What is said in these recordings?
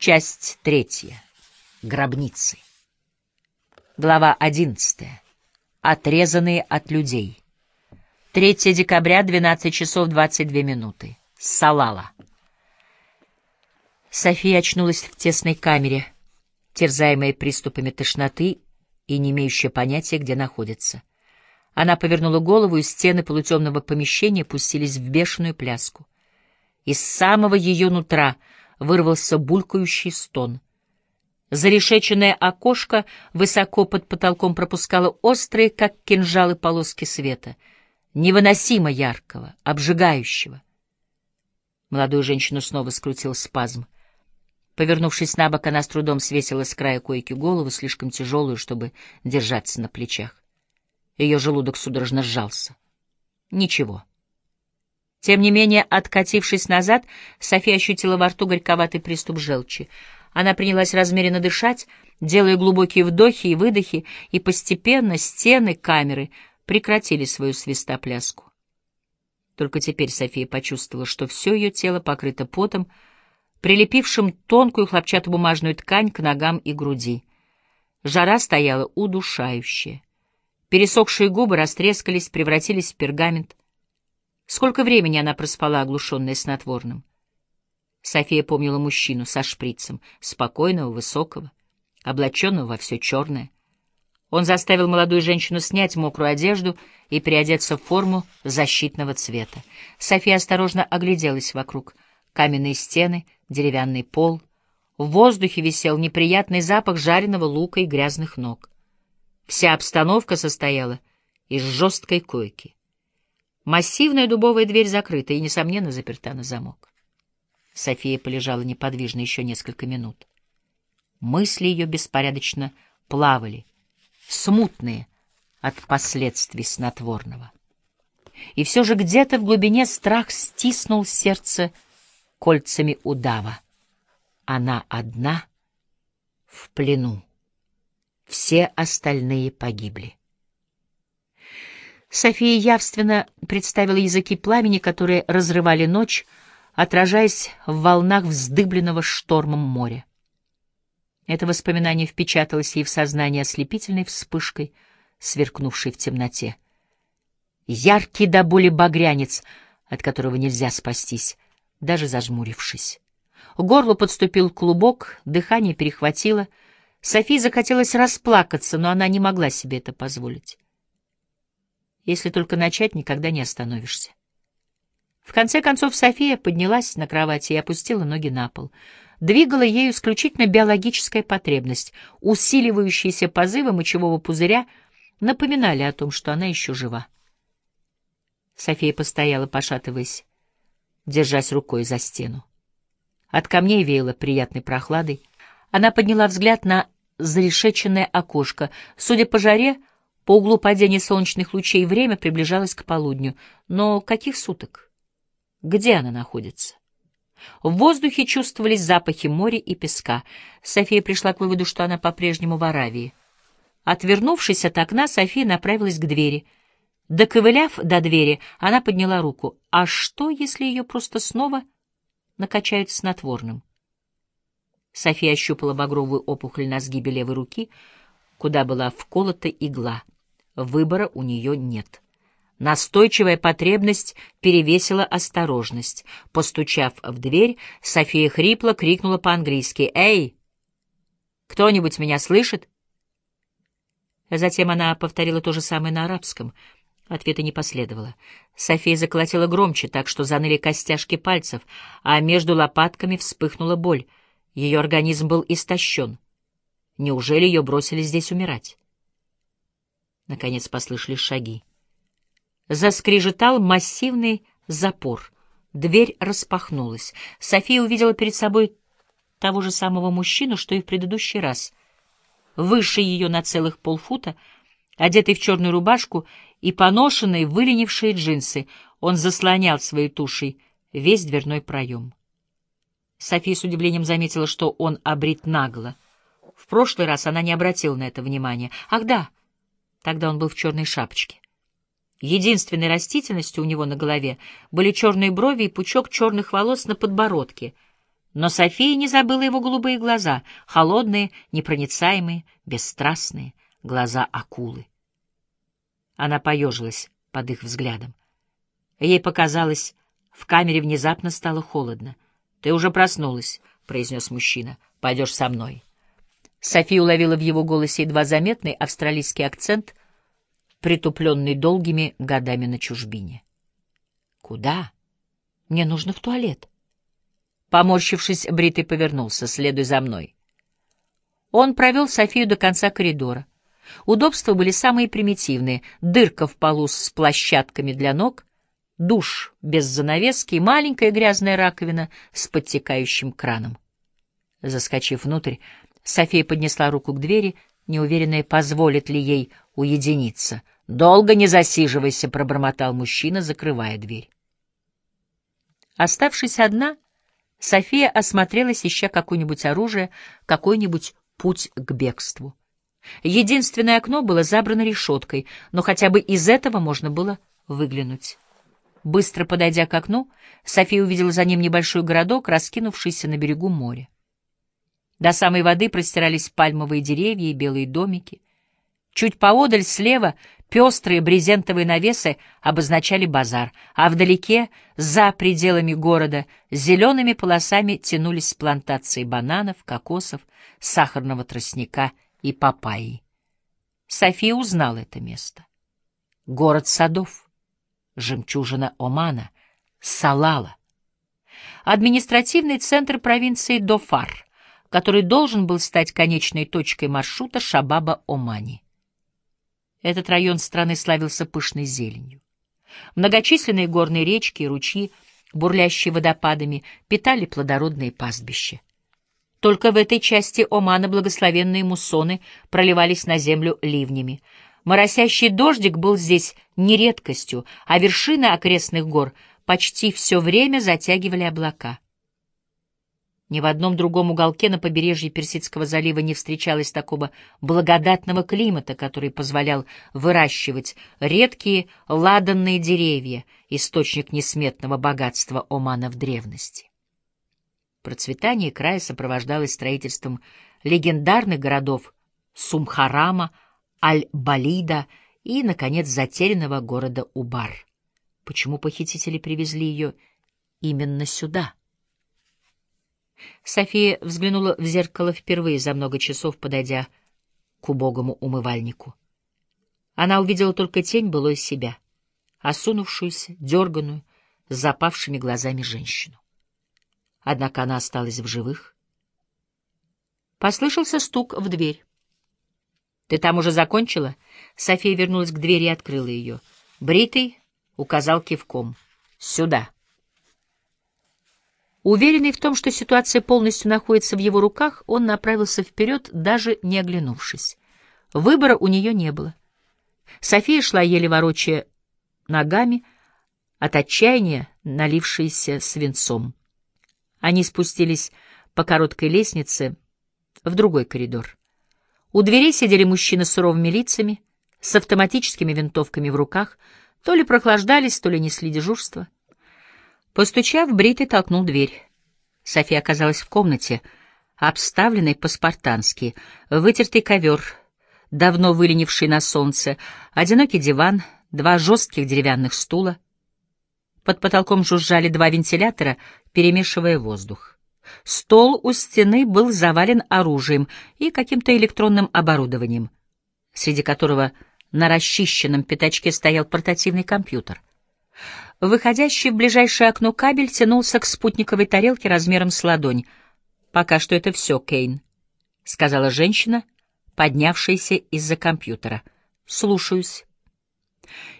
Часть третья. Гробницы. Глава одиннадцатая. Отрезанные от людей. 3 декабря, 12 часов 22 минуты. Салала. София очнулась в тесной камере, терзаемая приступами тошноты и не имеющая понятия, где находится. Она повернула голову, и стены полутемного помещения пустились в бешеную пляску. Из самого ее нутра вырвался булькающий стон. Зарешеченное окошко высоко под потолком пропускало острые, как кинжалы, полоски света, невыносимо яркого, обжигающего. Молодую женщину снова скрутил спазм. Повернувшись на бок, она с трудом свесила с края койки голову, слишком тяжелую, чтобы держаться на плечах. Ее желудок судорожно сжался. Ничего. Тем не менее, откатившись назад, София ощутила во рту горьковатый приступ желчи. Она принялась размеренно дышать, делая глубокие вдохи и выдохи, и постепенно стены камеры прекратили свою свистопляску. Только теперь София почувствовала, что все ее тело покрыто потом, прилепившим тонкую хлопчатобумажную ткань к ногам и груди. Жара стояла удушающая. Пересохшие губы растрескались, превратились в пергамент. Сколько времени она проспала, оглушенная снотворным? София помнила мужчину со шприцем, спокойного, высокого, облаченного во все черное. Он заставил молодую женщину снять мокрую одежду и переодеться в форму защитного цвета. София осторожно огляделась вокруг. Каменные стены, деревянный пол. В воздухе висел неприятный запах жареного лука и грязных ног. Вся обстановка состояла из жесткой койки. Массивная дубовая дверь закрыта и, несомненно, заперта на замок. София полежала неподвижно еще несколько минут. Мысли ее беспорядочно плавали, смутные от последствий снотворного. И все же где-то в глубине страх стиснул сердце кольцами удава. Она одна в плену. Все остальные погибли. София явственно представила языки пламени, которые разрывали ночь, отражаясь в волнах вздыбленного штормом моря. Это воспоминание впечаталось ей в сознание ослепительной вспышкой, сверкнувшей в темноте. Яркий до боли багрянец, от которого нельзя спастись, даже зажмурившись. К горлу подступил клубок, дыхание перехватило — Софии захотелось расплакаться, но она не могла себе это позволить. Если только начать, никогда не остановишься. В конце концов София поднялась на кровати и опустила ноги на пол. Двигала ею исключительно биологическая потребность. Усиливающиеся позывы мочевого пузыря напоминали о том, что она еще жива. София постояла, пошатываясь, держась рукой за стену. От камней веяло приятной прохладой. Она подняла взгляд на зарешеченное окошко. Судя по жаре, по углу падения солнечных лучей время приближалось к полудню. Но каких суток? Где она находится? В воздухе чувствовались запахи моря и песка. София пришла к выводу, что она по-прежнему в Аравии. Отвернувшись от окна, София направилась к двери. Доковыляв до двери, она подняла руку. А что, если ее просто снова накачают снотворным? София ощупала багровую опухоль на сгибе левой руки, куда была вколота игла. Выбора у нее нет. Настойчивая потребность перевесила осторожность. Постучав в дверь, София хрипло крикнула по-английски «Эй! Кто-нибудь меня слышит?» Затем она повторила то же самое на арабском. Ответа не последовало. София заколотила громче, так что заныли костяшки пальцев, а между лопатками вспыхнула боль — ее организм был истощен. Неужели ее бросили здесь умирать? Наконец послышались шаги. Заскрежетал массивный запор. Дверь распахнулась. София увидела перед собой того же самого мужчину, что и в предыдущий раз. Выше ее на целых полфута, одетый в черную рубашку и поношенные, выленившие джинсы, он заслонял своей тушей весь дверной проем. София с удивлением заметила, что он обрит нагло. В прошлый раз она не обратила на это внимания. Ах да, тогда он был в черной шапочке. Единственной растительностью у него на голове были черные брови и пучок черных волос на подбородке. Но София не забыла его голубые глаза, холодные, непроницаемые, бесстрастные, глаза акулы. Она поежилась под их взглядом. Ей показалось, в камере внезапно стало холодно. — Ты уже проснулась, — произнес мужчина. — Пойдешь со мной. София уловила в его голосе едва заметный австралийский акцент, притупленный долгими годами на чужбине. — Куда? Мне нужно в туалет. Поморщившись, Бритый повернулся. «Следуй за мной». Он провел Софию до конца коридора. Удобства были самые примитивные. Дырка в полу с площадками для ног, душ без занавески и маленькая грязная раковина с подтекающим краном. Заскочив внутрь, София поднесла руку к двери, неуверенная, позволит ли ей уединиться. «Долго не засиживайся», — пробормотал мужчина, закрывая дверь. Оставшись одна, София осмотрелась, ища какое-нибудь оружие, какой-нибудь путь к бегству. Единственное окно было забрано решеткой, но хотя бы из этого можно было выглянуть. Быстро подойдя к окну, София увидела за ним небольшой городок, раскинувшийся на берегу моря. До самой воды простирались пальмовые деревья и белые домики. Чуть поодаль слева Пестрые брезентовые навесы обозначали базар, а вдалеке, за пределами города, зелеными полосами тянулись плантации бананов, кокосов, сахарного тростника и папайи. София узнала это место. Город садов, жемчужина Омана, Салала. Административный центр провинции Дофар, который должен был стать конечной точкой маршрута Шабаба-Омани. Этот район страны славился пышной зеленью. Многочисленные горные речки и ручьи, бурлящие водопадами, питали плодородные пастбища. Только в этой части Омана благословенные муссоны проливались на землю ливнями. Моросящий дождик был здесь не редкостью, а вершины окрестных гор почти все время затягивали облака. Ни в одном другом уголке на побережье Персидского залива не встречалось такого благодатного климата, который позволял выращивать редкие ладанные деревья, источник несметного богатства Омана в древности. Процветание края сопровождалось строительством легендарных городов Сумхарама, Аль-Балида и, наконец, затерянного города Убар. Почему похитители привезли ее именно сюда? София взглянула в зеркало впервые за много часов, подойдя к убогому умывальнику. Она увидела только тень былой себя, осунувшуюся, дерганую, с запавшими глазами женщину. Однако она осталась в живых. Послышался стук в дверь. «Ты там уже закончила?» София вернулась к двери и открыла ее. Бритый указал кивком. «Сюда». Уверенный в том, что ситуация полностью находится в его руках, он направился вперед, даже не оглянувшись. Выбора у нее не было. София шла еле ворочая ногами, от отчаяния налившейся свинцом. Они спустились по короткой лестнице в другой коридор. У дверей сидели мужчины с суровыми лицами, с автоматическими винтовками в руках, то ли прохлаждались, то ли несли дежурство. Постучав, Бритый толкнул дверь. София оказалась в комнате, обставленной по-спартански, вытертый ковер, давно выленивший на солнце, одинокий диван, два жестких деревянных стула. Под потолком жужжали два вентилятора, перемешивая воздух. Стол у стены был завален оружием и каким-то электронным оборудованием, среди которого на расчищенном пятачке стоял портативный компьютер. Выходящий в ближайшее окно кабель тянулся к спутниковой тарелке размером с ладонь. «Пока что это все, Кейн», — сказала женщина, поднявшаяся из-за компьютера. «Слушаюсь».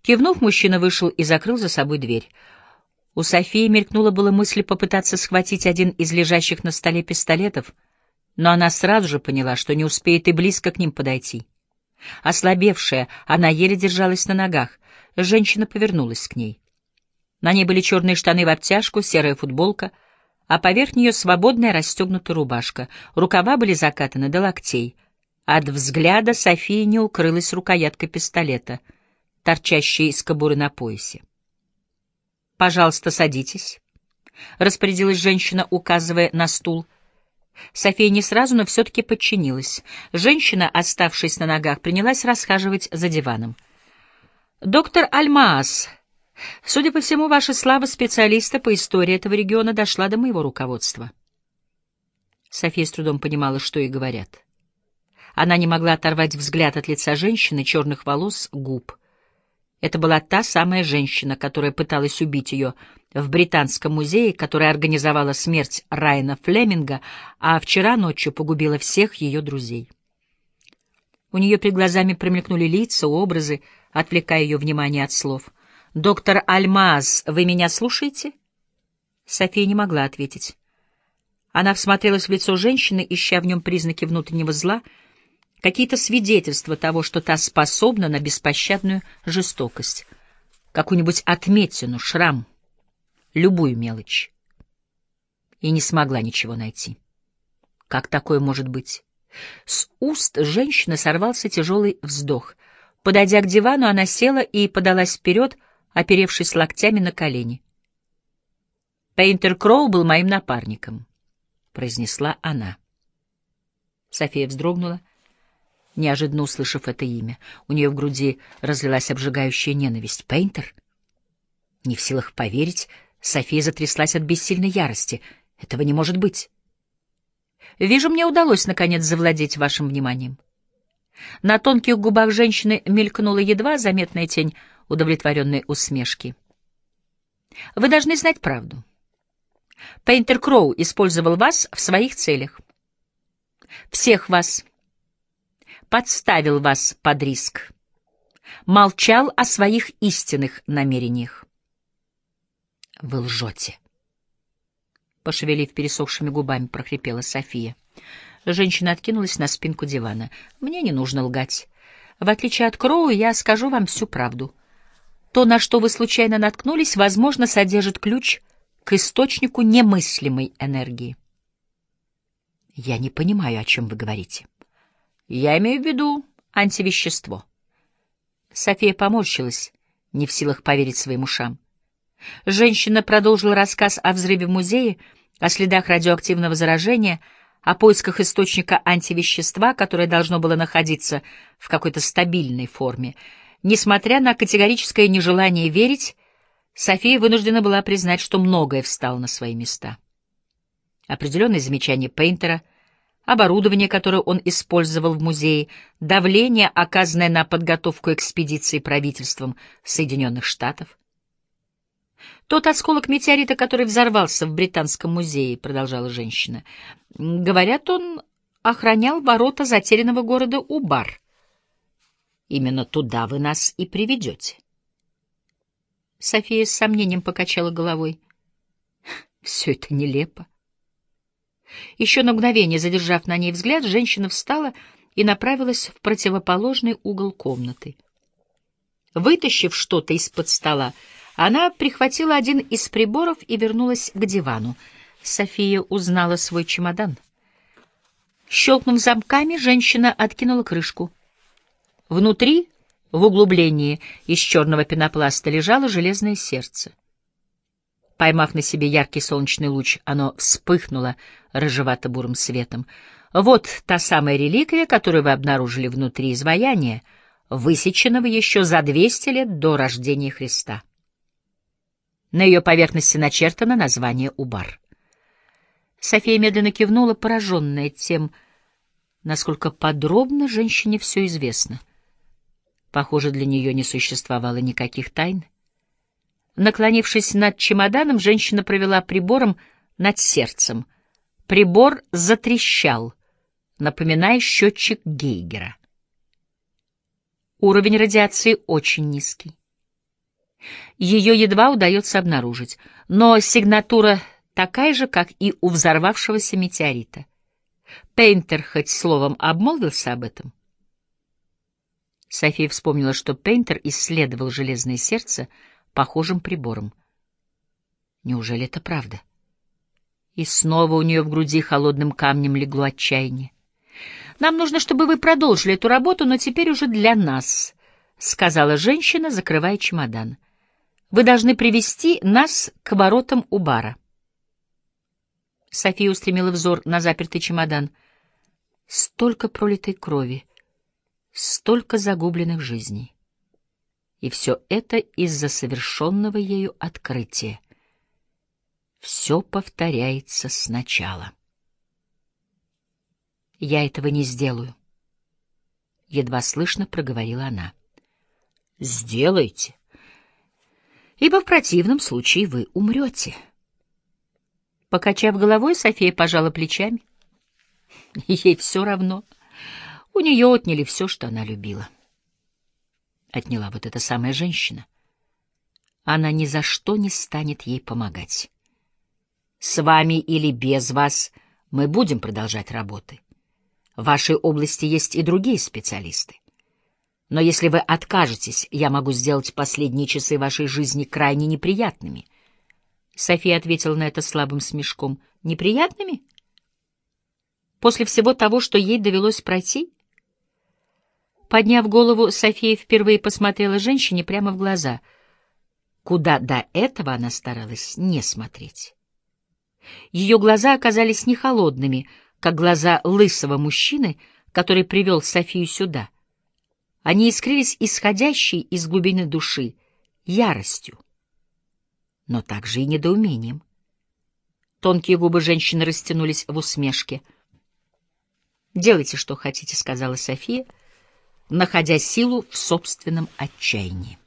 Кивнув, мужчина вышел и закрыл за собой дверь. У Софии мелькнула была мысль попытаться схватить один из лежащих на столе пистолетов, но она сразу же поняла, что не успеет и близко к ним подойти. Ослабевшая, она еле держалась на ногах. Женщина повернулась к ней. На ней были черные штаны в обтяжку, серая футболка, а поверх нее свободная расстегнутая рубашка. Рукава были закатаны до локтей. От взгляда Софии не укрылась рукоятка пистолета, торчащая из кобуры на поясе. «Пожалуйста, садитесь». — распорядилась женщина, указывая на стул. София не сразу, но все-таки подчинилась. Женщина, оставшись на ногах, принялась расхаживать за диваном. «Доктор Альмаас, судя по всему, ваша слава специалиста по истории этого региона дошла до моего руководства». София с трудом понимала, что ей говорят. Она не могла оторвать взгляд от лица женщины, черных волос, губ. Это была та самая женщина, которая пыталась убить ее в Британском музее, которая организовала смерть Райана Флеминга, а вчера ночью погубила всех ее друзей. У нее перед глазами промелькнули лица, образы, отвлекая ее внимание от слов. «Доктор Альмаз, вы меня слушаете?» София не могла ответить. Она всмотрелась в лицо женщины, ища в нем признаки внутреннего зла, какие-то свидетельства того, что та способна на беспощадную жестокость, какую-нибудь отметину, шрам, любую мелочь. И не смогла ничего найти. Как такое может быть? С уст женщины сорвался тяжелый вздох. Подойдя к дивану, она села и подалась вперед, оперевшись локтями на колени. Пейнтер Кроу был моим напарником. — произнесла она. София вздрогнула, неожиданно услышав это имя. У нее в груди разлилась обжигающая ненависть. «Пейнтер?» Не в силах поверить, София затряслась от бессильной ярости. «Этого не может быть!» «Вижу, мне удалось, наконец, завладеть вашим вниманием». На тонких губах женщины мелькнула едва заметная тень удовлетворенной усмешки. «Вы должны знать правду». Пейнтер Кроу использовал вас в своих целях. Всех вас. Подставил вас под риск. Молчал о своих истинных намерениях. Вы лжете. Пошевелив пересохшими губами, прохрипела София. Женщина откинулась на спинку дивана. Мне не нужно лгать. В отличие от Кроу, я скажу вам всю правду. То, на что вы случайно наткнулись, возможно, содержит ключ к источнику немыслимой энергии. Я не понимаю, о чем вы говорите. Я имею в виду антивещество. София поморщилась, не в силах поверить своим ушам. Женщина продолжила рассказ о взрыве в музее, о следах радиоактивного заражения, о поисках источника антивещества, которое должно было находиться в какой-то стабильной форме. Несмотря на категорическое нежелание верить, София вынуждена была признать, что многое встало на свои места. Определенные замечания Пейнтера, оборудование, которое он использовал в музее, давление, оказанное на подготовку экспедиции правительством Соединенных Штатов. «Тот осколок метеорита, который взорвался в Британском музее», — продолжала женщина, — «говорят, он охранял ворота затерянного города Убар. Именно туда вы нас и приведете». София с сомнением покачала головой. Все это нелепо. Еще на мгновение, задержав на ней взгляд, женщина встала и направилась в противоположный угол комнаты. Вытащив что-то из-под стола, она прихватила один из приборов и вернулась к дивану. София узнала свой чемодан. Щелкнув замками, женщина откинула крышку. Внутри в углублении из черного пенопласта лежало железное сердце. Поймав на себе яркий солнечный луч, оно вспыхнуло рыжевато-бурым светом. Вот та самая реликвия, которую вы обнаружили внутри изваяния, высеченного еще за 200 лет до рождения Христа. На ее поверхности начертано название Убар. София медленно кивнула, пораженная тем, насколько подробно женщине все известно — Похоже, для нее не существовало никаких тайн. Наклонившись над чемоданом, женщина провела прибором над сердцем. Прибор затрещал, напоминая счетчик Гейгера. Уровень радиации очень низкий. Ее едва удается обнаружить, но сигнатура такая же, как и у взорвавшегося метеорита. Пейнтер хоть словом обмолвился об этом? София вспомнила, что Пейнтер исследовал железное сердце похожим прибором. Неужели это правда? И снова у нее в груди холодным камнем легло отчаяние. «Нам нужно, чтобы вы продолжили эту работу, но теперь уже для нас», — сказала женщина, закрывая чемодан. «Вы должны привести нас к воротам у бара». София устремила взор на запертый чемодан. Столько пролитой крови, столько загубленных жизней. И все это из-за совершенного ею открытия. Все повторяется сначала. «Я этого не сделаю», — едва слышно проговорила она. «Сделайте, ибо в противном случае вы умрете». Покачав головой, София пожала плечами. Ей все равно. У нее отняли все, что она любила. Отняла вот эта самая женщина. Она ни за что не станет ей помогать. С вами или без вас мы будем продолжать работы. В вашей области есть и другие специалисты. Но если вы откажетесь, я могу сделать последние часы вашей жизни крайне неприятными. София ответила на это слабым смешком. Неприятными? После всего того, что ей довелось пройти? Подняв голову, София впервые посмотрела женщине прямо в глаза, куда до этого она старалась не смотреть. Ее глаза оказались не холодными, как глаза лысого мужчины, который привел Софию сюда. Они искрились исходящей из глубины души яростью, но также и недоумением. Тонкие губы женщины растянулись в усмешке — «Делайте, что хотите», — сказала София, находя силу в собственном отчаянии.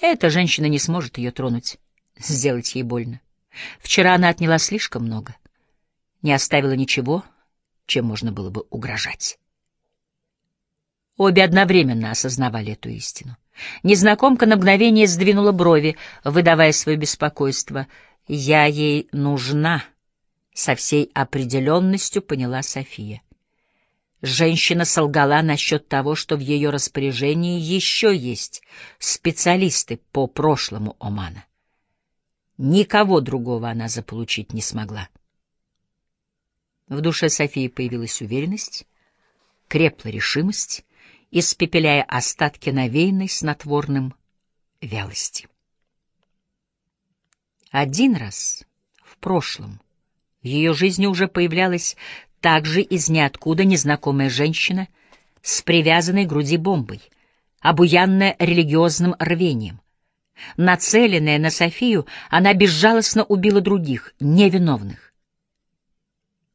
Эта женщина не сможет ее тронуть, сделать ей больно. Вчера она отняла слишком много, не оставила ничего, чем можно было бы угрожать. Обе одновременно осознавали эту истину. Незнакомка на мгновение сдвинула брови, выдавая свое беспокойство. «Я ей нужна», со всей определенностью поняла София. Женщина солгала насчет того, что в ее распоряжении еще есть специалисты по прошлому Омана. Никого другого она заполучить не смогла. В душе Софии появилась уверенность, крепла решимость, испепеляя остатки навеянной снотворным вялости. Один раз в прошлом в ее жизни уже появлялась также из ниоткуда незнакомая женщина с привязанной груди бомбой, обуянная религиозным рвением. Нацеленная на Софию, она безжалостно убила других, невиновных.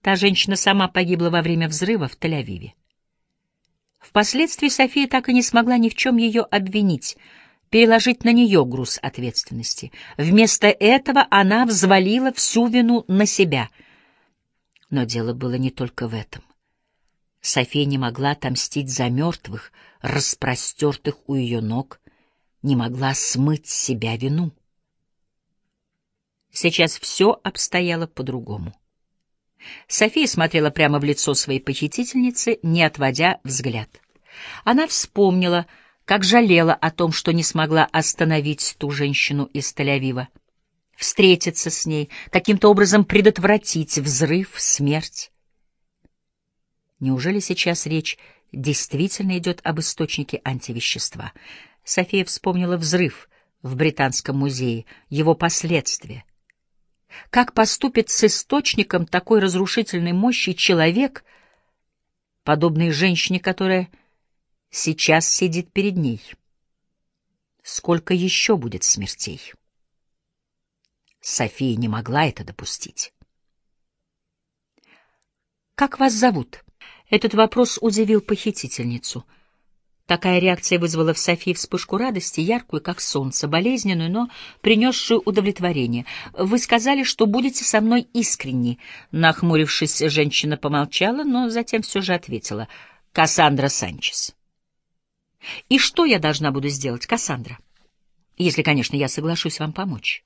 Та женщина сама погибла во время взрыва в Тель-Авиве. Впоследствии София так и не смогла ни в чем ее обвинить — переложить на нее груз ответственности. Вместо этого она взвалила всю вину на себя. Но дело было не только в этом. София не могла отомстить за мертвых, распростертых у ее ног, не могла смыть с себя вину. Сейчас все обстояло по-другому. София смотрела прямо в лицо своей похитительницы, не отводя взгляд. Она вспомнила, как жалела о том, что не смогла остановить ту женщину из Тель-Авива, встретиться с ней, каким-то образом предотвратить взрыв, смерть. Неужели сейчас речь действительно идет об источнике антивещества? София вспомнила взрыв в Британском музее, его последствия. Как поступит с источником такой разрушительной мощи человек, подобный женщине, которая сейчас сидит перед ней. Сколько еще будет смертей? София не могла это допустить. «Как вас зовут?» Этот вопрос удивил похитительницу. Такая реакция вызвала в Софии вспышку радости, яркую, как солнце, болезненную, но принесшую удовлетворение. «Вы сказали, что будете со мной искренни». Нахмурившись, женщина помолчала, но затем все же ответила. «Кассандра Санчес». И что я должна буду сделать, Кассандра? Если, конечно, я соглашусь вам помочь.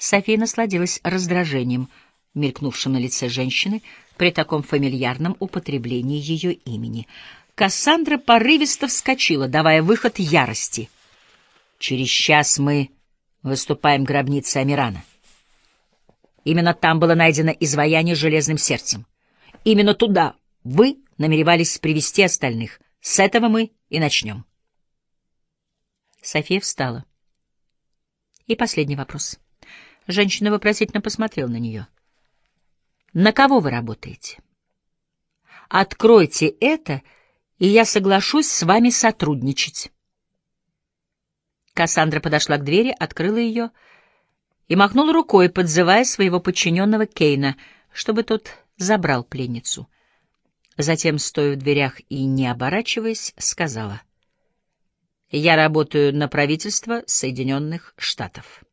София насладилась раздражением, мелькнувшим на лице женщины при таком фамильярном употреблении ее имени. Кассандра порывисто вскочила, давая выход ярости. «Через час мы выступаем в гробнице Амирана. Именно там было найдено изваяние железным сердцем. Именно туда вы намеревались привести остальных. С этого мы и начнем. София встала. И последний вопрос. Женщина вопросительно посмотрела на нее. «На кого вы работаете?» «Откройте это, и я соглашусь с вами сотрудничать». Кассандра подошла к двери, открыла ее и махнула рукой, подзывая своего подчиненного Кейна, чтобы тот забрал пленницу. Затем, стоя в дверях и не оборачиваясь, сказала, «Я работаю на правительство Соединенных Штатов».